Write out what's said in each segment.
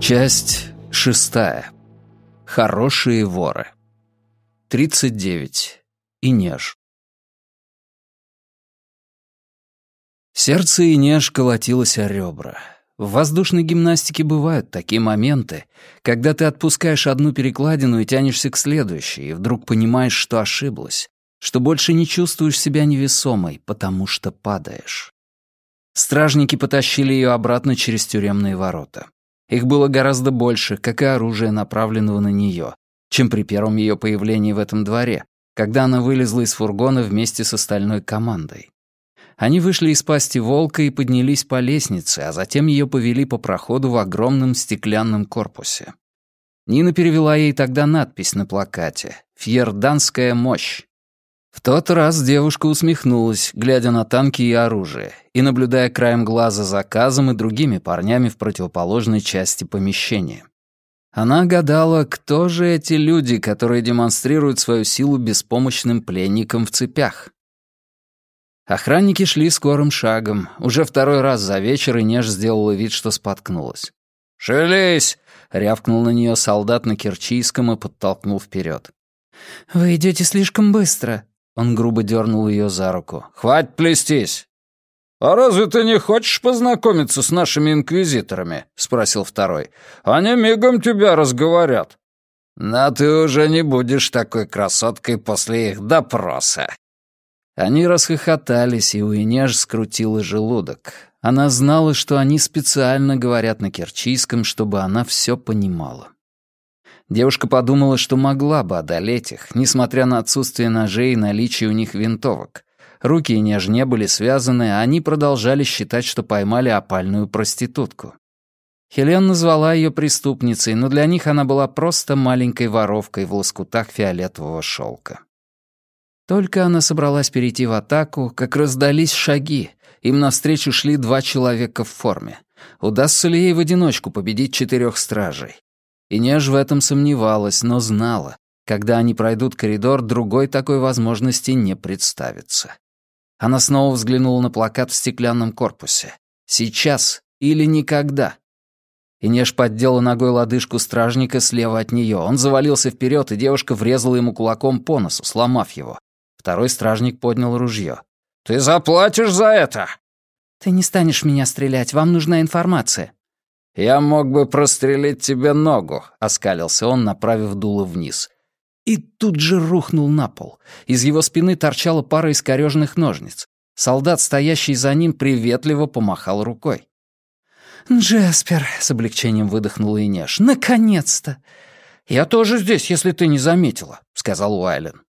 Часть шестая. Хорошие воры. 39. Инеж. Сердце Инеж колотилось о ребра. В воздушной гимнастике бывают такие моменты, когда ты отпускаешь одну перекладину и тянешься к следующей, и вдруг понимаешь, что ошиблась, что больше не чувствуешь себя невесомой, потому что падаешь. Стражники потащили ее обратно через тюремные ворота. Их было гораздо больше, как и оружие, направленного на нее, чем при первом ее появлении в этом дворе, когда она вылезла из фургона вместе с остальной командой. Они вышли из пасти волка и поднялись по лестнице, а затем ее повели по проходу в огромном стеклянном корпусе. Нина перевела ей тогда надпись на плакате «Фьерданская мощь». В тот раз девушка усмехнулась, глядя на танки и оружие, и наблюдая краем глаза за Казом и другими парнями в противоположной части помещения. Она гадала, кто же эти люди, которые демонстрируют свою силу беспомощным пленникам в цепях. Охранники шли скорым шагом. Уже второй раз за вечер и Неж сделала вид, что споткнулась. «Шевелись!» — рявкнул на нее солдат на Керчийском и подтолкнул вперед. «Вы идете слишком быстро», он грубо дернул ее за руку. «Хватит плестись!» «А разве ты не хочешь познакомиться с нашими инквизиторами?» — спросил второй. «Они мигом тебя разговорят». «Но ты уже не будешь такой красоткой после их допроса». Они расхохотались, и у Инеж скрутила желудок. Она знала, что они специально говорят на керчийском, чтобы она все понимала. Девушка подумала, что могла бы одолеть их, несмотря на отсутствие ножей и наличие у них винтовок. Руки и неж не были связаны, а они продолжали считать, что поймали опальную проститутку. Хелен назвала ее преступницей, но для них она была просто маленькой воровкой в лоскутах фиолетового шелка. Только она собралась перейти в атаку, как раздались шаги. Им навстречу шли два человека в форме. Удастся ли ей в одиночку победить четырех стражей? И Неж в этом сомневалась, но знала, когда они пройдут коридор, другой такой возможности не представится. Она снова взглянула на плакат в стеклянном корпусе. «Сейчас или никогда». Инеш поддела ногой лодыжку стражника слева от нее. Он завалился вперед, и девушка врезала ему кулаком по носу, сломав его. Второй стражник поднял ружье. «Ты заплатишь за это!» «Ты не станешь меня стрелять, вам нужна информация». «Я мог бы прострелить тебе ногу», — оскалился он, направив дуло вниз. И тут же рухнул на пол. Из его спины торчала пара искорёженных ножниц. Солдат, стоящий за ним, приветливо помахал рукой. «Джеспер», — с облегчением выдохнула Инеш, — «наконец-то!» «Я тоже здесь, если ты не заметила», — сказал Уайлен.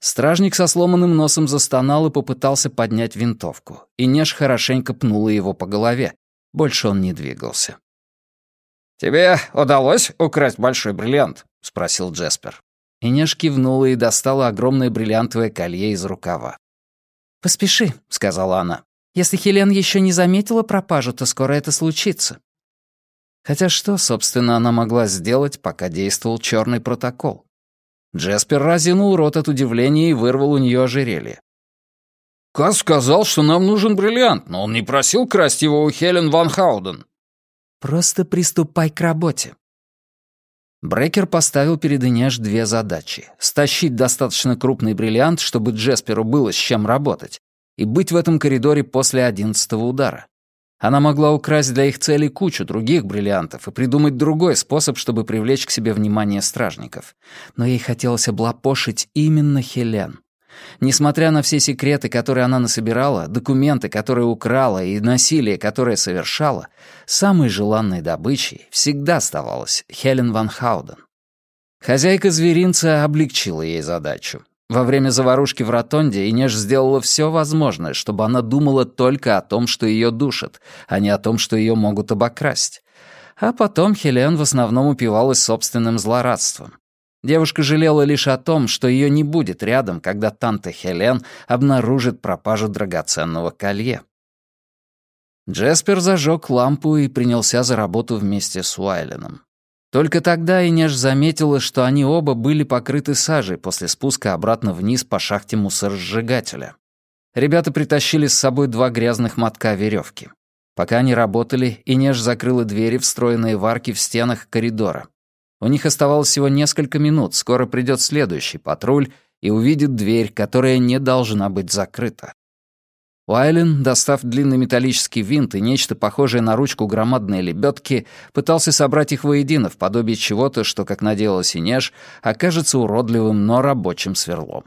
Стражник со сломанным носом застонал и попытался поднять винтовку. Инеш хорошенько пнула его по голове. Больше он не двигался. «Тебе удалось украсть большой бриллиант?» — спросил Джеспер. Инеш кивнула и достала огромное бриллиантовое колье из рукава. «Поспеши», — сказала она. «Если Хелен еще не заметила пропажу, то скоро это случится». Хотя что, собственно, она могла сделать, пока действовал черный протокол? Джеспер разинул рот от удивления и вырвал у нее ожерелье. «Кас сказал, что нам нужен бриллиант, но он не просил красть его у Хелен Ван Хауден». Просто приступай к работе». Брекер поставил перед Инеш две задачи. Стащить достаточно крупный бриллиант, чтобы Джесперу было с чем работать, и быть в этом коридоре после одиннадцатого удара. Она могла украсть для их целей кучу других бриллиантов и придумать другой способ, чтобы привлечь к себе внимание стражников. Но ей хотелось облапошить именно Хелен. Несмотря на все секреты, которые она насобирала, документы, которые украла и насилие, которое совершала, самой желанной добычей всегда оставалась Хелен Ван Хауден. Хозяйка зверинца облегчила ей задачу. Во время заварушки в ротонде Инеш сделала все возможное, чтобы она думала только о том, что ее душат, а не о том, что ее могут обокрасть. А потом Хелен в основном упивалась собственным злорадством. Девушка жалела лишь о том, что ее не будет рядом, когда Танта Хелен обнаружит пропажу драгоценного колье. Джеспер зажег лампу и принялся за работу вместе с Уайленом. Только тогда Инеш заметила, что они оба были покрыты сажей после спуска обратно вниз по шахте мусоросжигателя. Ребята притащили с собой два грязных мотка веревки. Пока они работали, Инеж закрыла двери, встроенные в арки в стенах коридора. У них оставалось всего несколько минут, скоро придет следующий патруль и увидит дверь, которая не должна быть закрыта. Уайлен, достав длинный металлический винт и нечто похожее на ручку громадной лебедки, пытался собрать их воедино в подобие чего-то, что, как надеялась Инеж, окажется уродливым, но рабочим сверлом.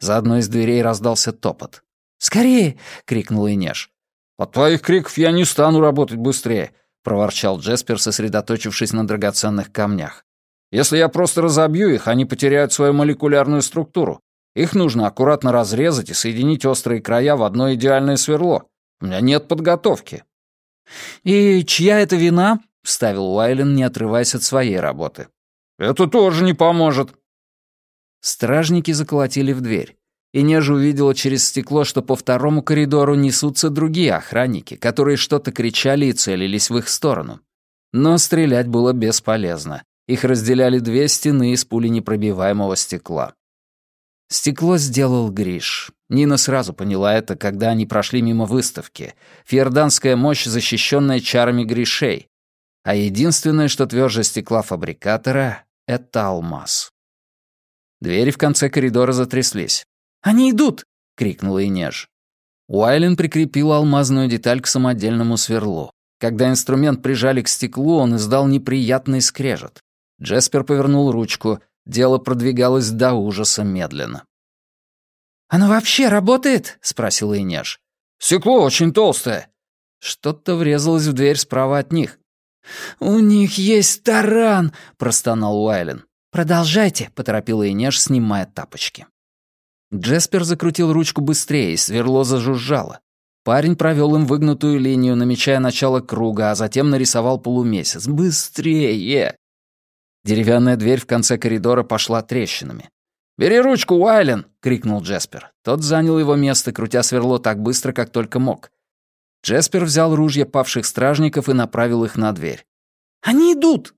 За одной из дверей раздался топот. «Скорее!» — крикнула Инеж. «От твоих криков я не стану работать быстрее», — проворчал Джеспер, сосредоточившись на драгоценных камнях. «Если я просто разобью их, они потеряют свою молекулярную структуру. Их нужно аккуратно разрезать и соединить острые края в одно идеальное сверло. У меня нет подготовки». «И чья это вина?» — вставил Уайлен, не отрываясь от своей работы. «Это тоже не поможет». Стражники заколотили в дверь. И Нежа увидела через стекло, что по второму коридору несутся другие охранники, которые что-то кричали и целились в их сторону. Но стрелять было бесполезно. Их разделяли две стены из пуленепробиваемого стекла. Стекло сделал Гриш. Нина сразу поняла это, когда они прошли мимо выставки. Фьерданская мощь, защищенная чарами Гришей. А единственное, что тверже стекла фабрикатора — это алмаз. Двери в конце коридора затряслись. «Они идут!» — крикнула Инеж. Уайлен прикрепил алмазную деталь к самодельному сверлу. Когда инструмент прижали к стеклу, он издал неприятный скрежет. Джеспер повернул ручку — Дело продвигалось до ужаса медленно. «Оно вообще работает?» — спросила Инеж. «Стекло очень толстое». Что-то врезалось в дверь справа от них. «У них есть таран!» — простонал Уайлен. «Продолжайте», — поторопила Инеж, снимая тапочки. Джеспер закрутил ручку быстрее, сверло зажужжало. Парень провел им выгнутую линию, намечая начало круга, а затем нарисовал полумесяц. «Быстрее!» Деревянная дверь в конце коридора пошла трещинами. «Бери ручку, Уайлен!» — крикнул Джеспер. Тот занял его место, крутя сверло так быстро, как только мог. Джеспер взял ружья павших стражников и направил их на дверь. «Они идут!»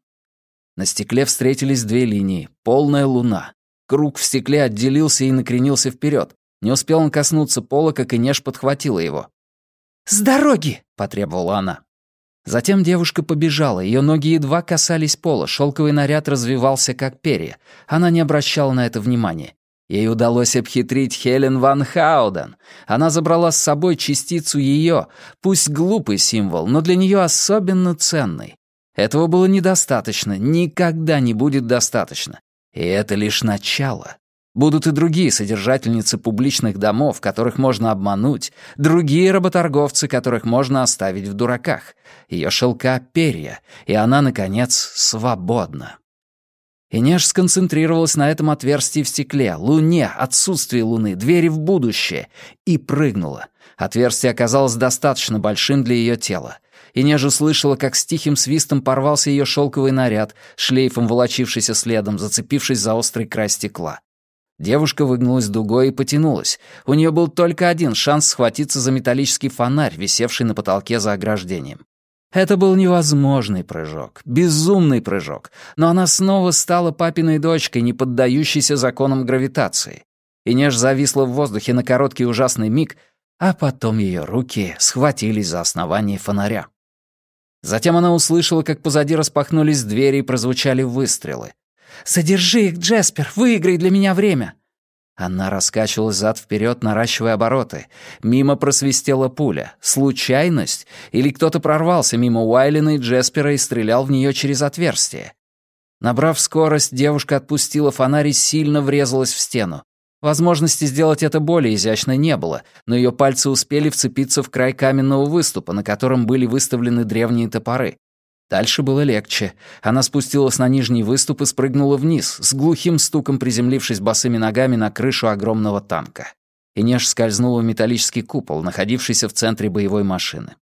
На стекле встретились две линии. Полная луна. Круг в стекле отделился и накренился вперед. Не успел он коснуться пола, как Инеш подхватила его. «С дороги!» — потребовала она. Затем девушка побежала, ее ноги едва касались пола, шелковый наряд развивался как перья. Она не обращала на это внимания. Ей удалось обхитрить Хелен Ван Хауден. Она забрала с собой частицу ее, пусть глупый символ, но для нее особенно ценный. Этого было недостаточно, никогда не будет достаточно. И это лишь начало. Будут и другие содержательницы публичных домов, которых можно обмануть, другие работорговцы, которых можно оставить в дураках. Ее шелка — перья, и она, наконец, свободна. Инеш сконцентрировалась на этом отверстии в стекле, луне, отсутствии луны, двери в будущее, и прыгнула. Отверстие оказалось достаточно большим для ее тела. Инеж услышала, как с тихим свистом порвался ее шелковый наряд, шлейфом волочившийся следом, зацепившись за острый край стекла. Девушка выгнулась дугой и потянулась. У нее был только один шанс схватиться за металлический фонарь, висевший на потолке за ограждением. Это был невозможный прыжок, безумный прыжок, но она снова стала папиной дочкой, не поддающейся законам гравитации. И неж зависла в воздухе на короткий ужасный миг, а потом ее руки схватились за основание фонаря. Затем она услышала, как позади распахнулись двери и прозвучали выстрелы. «Содержи их, Джеспер, выиграй для меня время!» Она раскачивалась зад-вперед, наращивая обороты. Мимо просвистела пуля. Случайность? Или кто-то прорвался мимо Уайлена и Джеспера и стрелял в нее через отверстие? Набрав скорость, девушка отпустила фонарь и сильно врезалась в стену. Возможности сделать это более изящно не было, но ее пальцы успели вцепиться в край каменного выступа, на котором были выставлены древние топоры. Дальше было легче. Она спустилась на нижний выступ и спрыгнула вниз, с глухим стуком приземлившись босыми ногами на крышу огромного танка. Инеш скользнула в металлический купол, находившийся в центре боевой машины.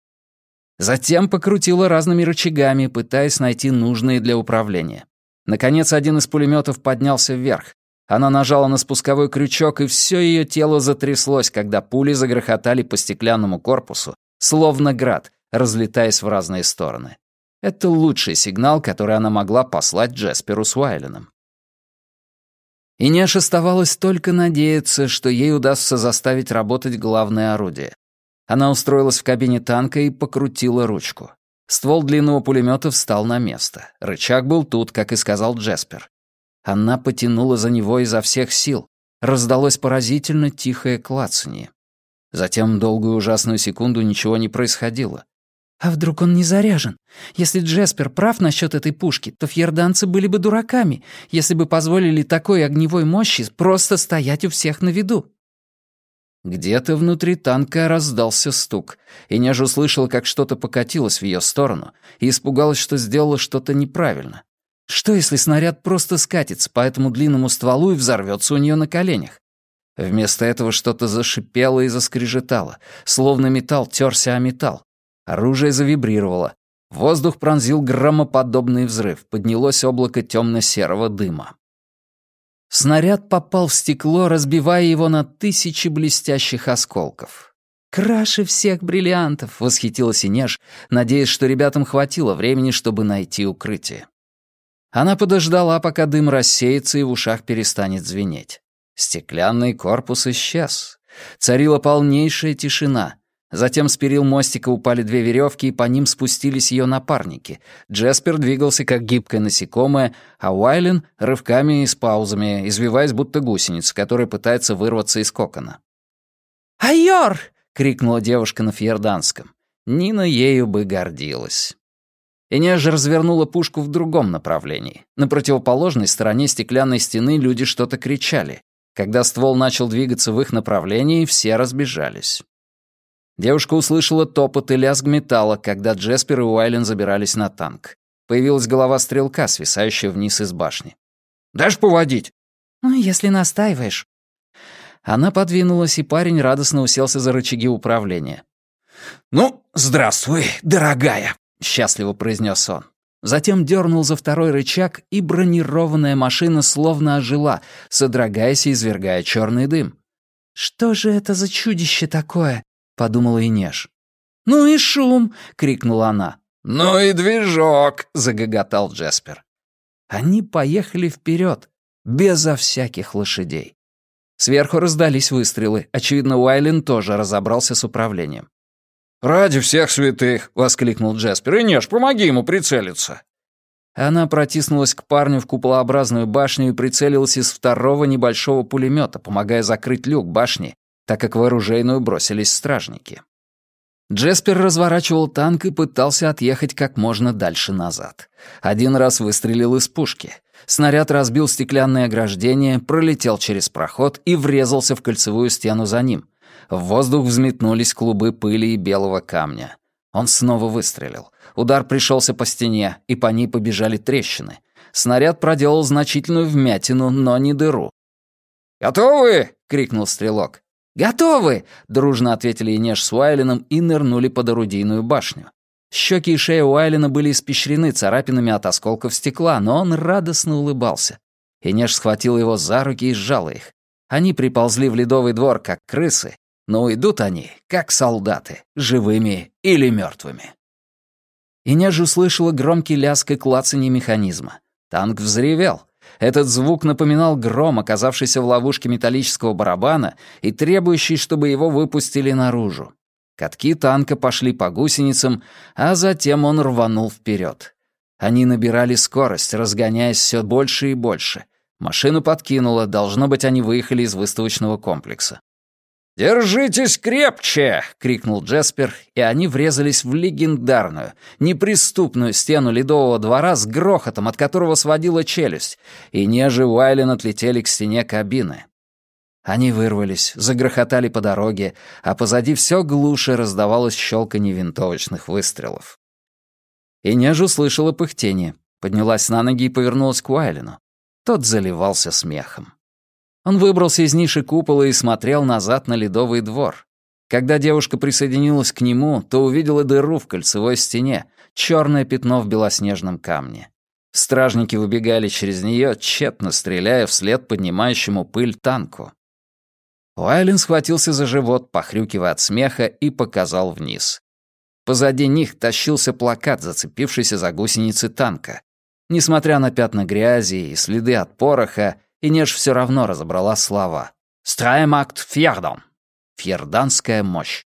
Затем покрутила разными рычагами, пытаясь найти нужные для управления. Наконец, один из пулеметов поднялся вверх. Она нажала на спусковой крючок, и все ее тело затряслось, когда пули загрохотали по стеклянному корпусу, словно град, разлетаясь в разные стороны. Это лучший сигнал, который она могла послать Джесперу с Уайленом. И не оставалось только надеяться, что ей удастся заставить работать главное орудие. Она устроилась в кабине танка и покрутила ручку. Ствол длинного пулемета встал на место. Рычаг был тут, как и сказал Джеспер. Она потянула за него изо всех сил. Раздалось поразительно тихое клацанье. Затем долгую ужасную секунду ничего не происходило. «А вдруг он не заряжен? Если Джеспер прав насчет этой пушки, то фьерданцы были бы дураками, если бы позволили такой огневой мощи просто стоять у всех на виду». Где-то внутри танка раздался стук, и Неж услышала, как что-то покатилось в ее сторону, и испугалась, что сделала что-то неправильно. Что, если снаряд просто скатится по этому длинному стволу и взорвется у нее на коленях? Вместо этого что-то зашипело и заскрежетало, словно металл терся о металл. Оружие завибрировало. Воздух пронзил громоподобный взрыв, поднялось облако темно-серого дыма. Снаряд попал в стекло, разбивая его на тысячи блестящих осколков. «Краше всех бриллиантов!» — восхитилась Инеш, надеясь, что ребятам хватило времени, чтобы найти укрытие. Она подождала, пока дым рассеется и в ушах перестанет звенеть. Стеклянный корпус исчез. Царила полнейшая тишина. Затем с перил мостика упали две веревки, и по ним спустились ее напарники. Джеспер двигался как гибкое насекомое, а Уайлен — рывками и с паузами, извиваясь будто гусеница, которая пытается вырваться из кокона. «Айор!» — крикнула девушка на фьерданском. Нина ею бы гордилась. Инеж развернула пушку в другом направлении. На противоположной стороне стеклянной стены люди что-то кричали. Когда ствол начал двигаться в их направлении, все разбежались. Девушка услышала топот и лязг металла, когда Джеспер и Уайлен забирались на танк. Появилась голова стрелка, свисающая вниз из башни. «Дашь поводить?» «Ну, если настаиваешь». Она подвинулась, и парень радостно уселся за рычаги управления. «Ну, здравствуй, дорогая», — счастливо произнес он. Затем дернул за второй рычаг, и бронированная машина словно ожила, содрогаясь и извергая черный дым. «Что же это за чудище такое?» — подумала Инеш. «Ну и шум!» — крикнула она. «Ну и движок!» — загоготал Джеспер. Они поехали вперед, безо всяких лошадей. Сверху раздались выстрелы. Очевидно, Уайлен тоже разобрался с управлением. «Ради всех святых!» — воскликнул Джаспер. «Инеш, помоги ему прицелиться!» Она протиснулась к парню в куполообразную башню и прицелилась из второго небольшого пулемета, помогая закрыть люк башни, так как в оружейную бросились стражники. Джеспер разворачивал танк и пытался отъехать как можно дальше назад. Один раз выстрелил из пушки. Снаряд разбил стеклянное ограждение, пролетел через проход и врезался в кольцевую стену за ним. В воздух взметнулись клубы пыли и белого камня. Он снова выстрелил. Удар пришелся по стене, и по ней побежали трещины. Снаряд проделал значительную вмятину, но не дыру. «Готовы?» — крикнул стрелок. «Готовы!» — дружно ответили Инеш с Уайлином и нырнули под орудийную башню. Щеки и шея Уайлина были испещрены царапинами от осколков стекла, но он радостно улыбался. Инеш схватил его за руки и сжал их. Они приползли в ледовый двор, как крысы, но уйдут они, как солдаты, живыми или мертвыми. Инеж услышала громкий лязг и клацанье механизма. Танк взревел. Этот звук напоминал гром, оказавшийся в ловушке металлического барабана и требующий, чтобы его выпустили наружу. Катки танка пошли по гусеницам, а затем он рванул вперед. Они набирали скорость, разгоняясь все больше и больше. Машину подкинуло, должно быть, они выехали из выставочного комплекса. «Держитесь крепче!» — крикнул Джеспер, и они врезались в легендарную, неприступную стену ледового двора с грохотом, от которого сводила челюсть, и Неже Уайлен отлетели к стене кабины. Они вырвались, загрохотали по дороге, а позади все глуше раздавалось щелканье винтовочных выстрелов. И Неж услышала пыхтение, поднялась на ноги и повернулась к Уайлену. Тот заливался смехом. Он выбрался из ниши купола и смотрел назад на ледовый двор. Когда девушка присоединилась к нему, то увидела дыру в кольцевой стене, черное пятно в белоснежном камне. Стражники выбегали через нее, тщетно стреляя вслед поднимающему пыль танку. Уайлен схватился за живот, похрюкивая от смеха, и показал вниз. Позади них тащился плакат, зацепившийся за гусеницы танка. Несмотря на пятна грязи и следы от пороха, и Неж все равно разобрала слова. «Страемакт фьердан» — «Фьерданская мощь».